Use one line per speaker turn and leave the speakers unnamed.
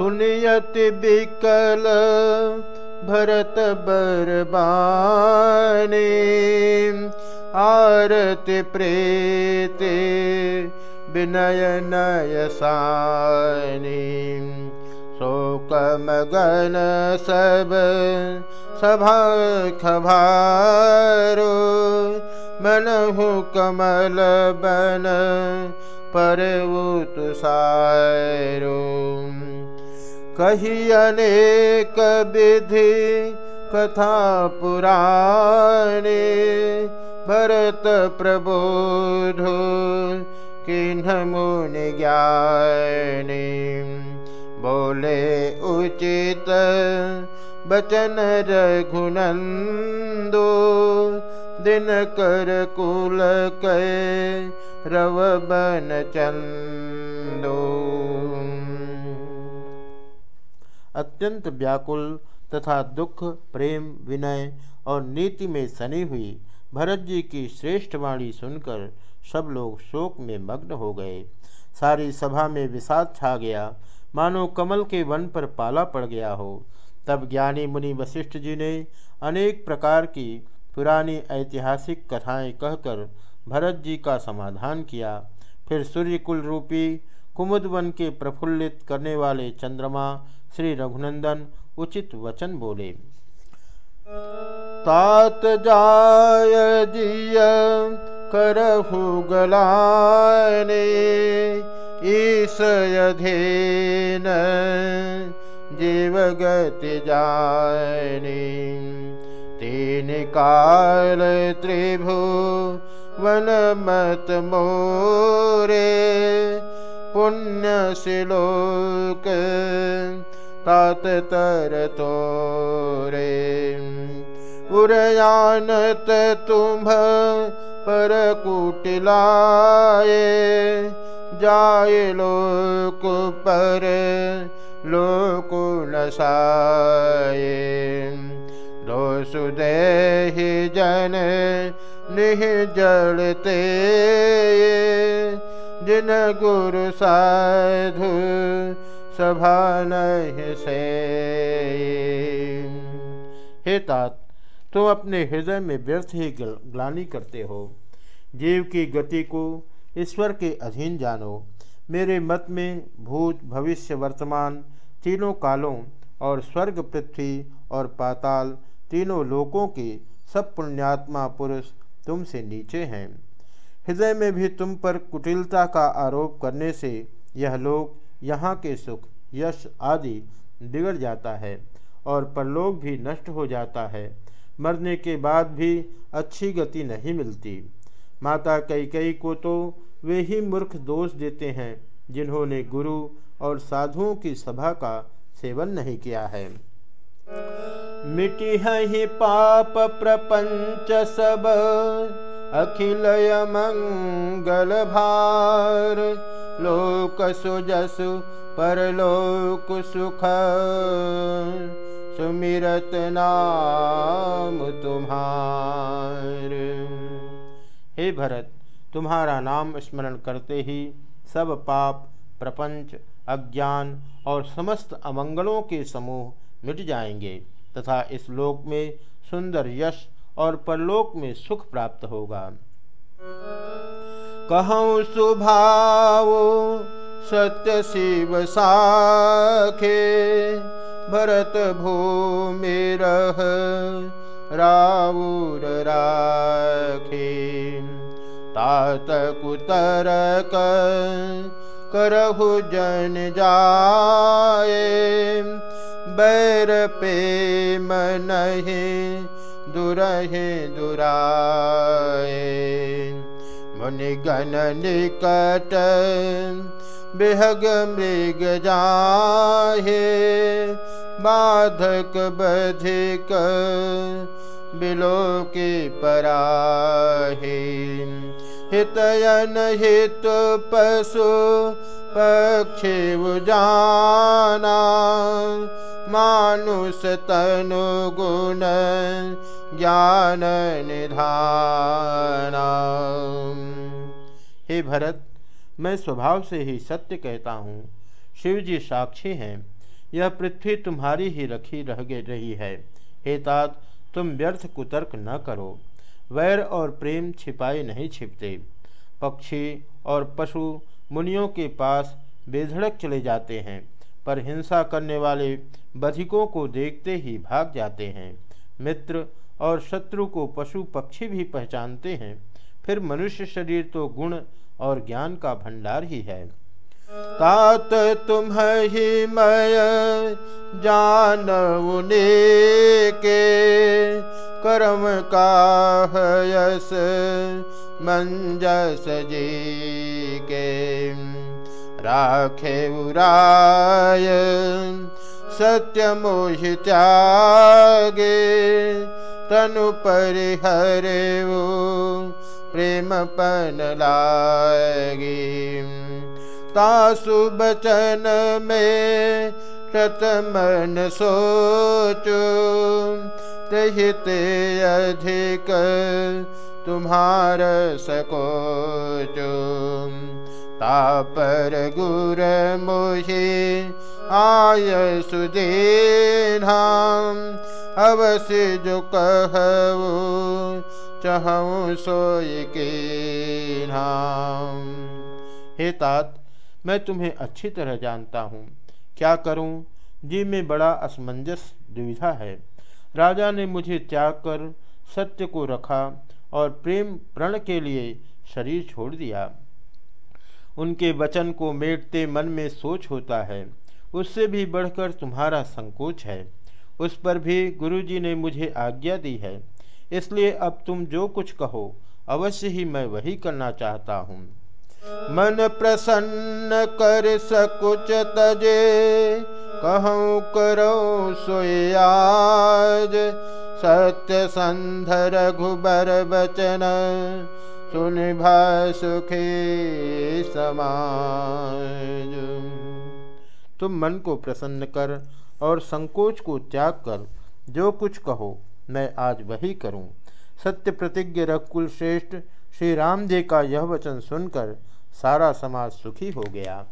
सुनियति विकल भरत बरबानी। आरति प्रेते विनय नयसानी। शोकमगन सब, सभा खभारो। मनहु कमल बन पर तुषारो कही अनेक विधि कथा पुराणे, भरत प्रबोध किन्ह मुनि ज्ञानी। बोले उचित बचन रघुनंदो, दिन कर कुल कै रव बन चंदो। अत्यंत व्याकुल तथा दुख, प्रेम, विनय और नीति में सनी हुई भरत जी की श्रेष्ठ वाणी सुनकर सब लोग शोक में मग्न हो गए। सारी सभा में विषाद छा गया। मानो कमल के वन पर पाला पड़ गया हो। तब ज्ञानी मुनि वशिष्ठ जी ने अनेक प्रकार की पुरानी ऐतिहासिक कथाएँ कहकर भरत जी का समाधान किया। फिर सूर्यकुल रूपी कुमुद वन के प्रफुल्लित करने वाले चंद्रमा श्री रघुनंदन उचित वचन बोले। तात जाय जिय करहु गलाने ईसयधेन जीवगति जाने तीन काल त्रिभु वन मत मोरे पुण्यशिलोक पुण्यश तरतो रे उरयानत तुम्भ पर कुटिलाय जाय लोक लोकले दोषुदेहि जन निः जलते जिन गुरु साधु सभा से। हे तात, तुम अपने हृदय में व्यर्थ ही ग्लानी करते हो। जीव की गति को ईश्वर के अधीन जानो। मेरे मत में भूत, भविष्य, वर्तमान, तीनों कालों और स्वर्ग, पृथ्वी और पाताल, तीनों लोकों के सब पुण्यात्मा पुरुष तुमसे नीचे हैं। हृदय में भी तुम पर कुटिलता का आरोप करने से यह लोक यहाँ के सुख, यश आदि बिगड़ जाता है और परलोक भी नष्ट हो जाता है। मरने के बाद भी अच्छी गति नहीं मिलती। माता कई कई को तो वे ही मूर्ख दोष देते हैं, जिन्होंने गुरु और साधुओं की सभा का सेवन नहीं किया है। मिटी ही पाप प्रपंच सब। अखिल मंगल भार लोक सुजस परलोक सुख सुमिरत नाम तुम्हार। हे भरत, तुम्हारा नाम स्मरण करते ही सब पाप, प्रपंच, अज्ञान और समस्त अमंगलों के समूह मिट जाएँगे तथा इस लोक में सुंदर यश और परलोक में सुख प्राप्त होगा। कहूँ, सुभाव, सत्य शिव साखे, भरत भूमि रह राउर राखे। तात कुतरक करहु जन जाए, बैर पे मनहे दुरहे दुराए मुनिगण निकट बेहग मृग जाहे। बाधक बधिक बिलो के पराहे। हितयन हित पशु पक्षी मानुष तनु गुण ज्ञान निधाना हे भरत, मैं स्वभाव से ही सत्य कहता हूँ। शिव जी साक्षी हैं। यह पृथ्वी तुम्हारी ही रखी रह रही है। हे तात, तुम व्यर्थ कुतर्क न करो। वैर और प्रेम छिपाए नहीं छिपते। पक्षी और पशु मुनियों के पास बेधड़क चले जाते हैं, पर हिंसा करने वाले बधिकों को देखते ही भाग जाते हैं। मित्र और शत्रु को पशु पक्षी भी पहचानते हैं। फिर मनुष्य शरीर तो गुण और ज्ञान का भंडार ही है। तात तुम ही मय जान के कर्म का यस मंजस जी के राखे उराय, सत्य मोह त्यागे तनु परिहरे वो प्रेम पन लागी तासु बचन में शतमन सोचो तहिते अधिक तुम्हार सकोचो। तापर गुर मोहे आय सुदेनाम अवश्य जो कहू, चहूँ सोय के नाम। हे तात, मैं तुम्हें अच्छी तरह जानता हूँ। क्या करूँ? जी में बड़ा असमंजस दुविधा है। राजा ने मुझे त्याग कर सत्य को रखा और प्रेम प्रण के लिए शरीर छोड़ दिया। उनके वचन को मेटते मन में सोच होता है। उससे भी बढ़कर तुम्हारा संकोच है। उस पर भी गुरुजी ने मुझे आज्ञा दी है। इसलिए अब तुम जो कुछ कहो, अवश्य ही मैं वही करना चाहता हूँ। मन प्रसन्न कर सकुच तजे, कहूँ करो सोयाज सत्य संधर घुबर बचन सुन सुखी समाज। तुम मन को प्रसन्न कर और संकोच को त्याग कर जो कुछ कहो, मैं आज वही करूँ। सत्य प्रतिज्ञ रख कुलश्रेष्ठ श्री राम जी का यह वचन सुनकर सारा समाज सुखी हो गया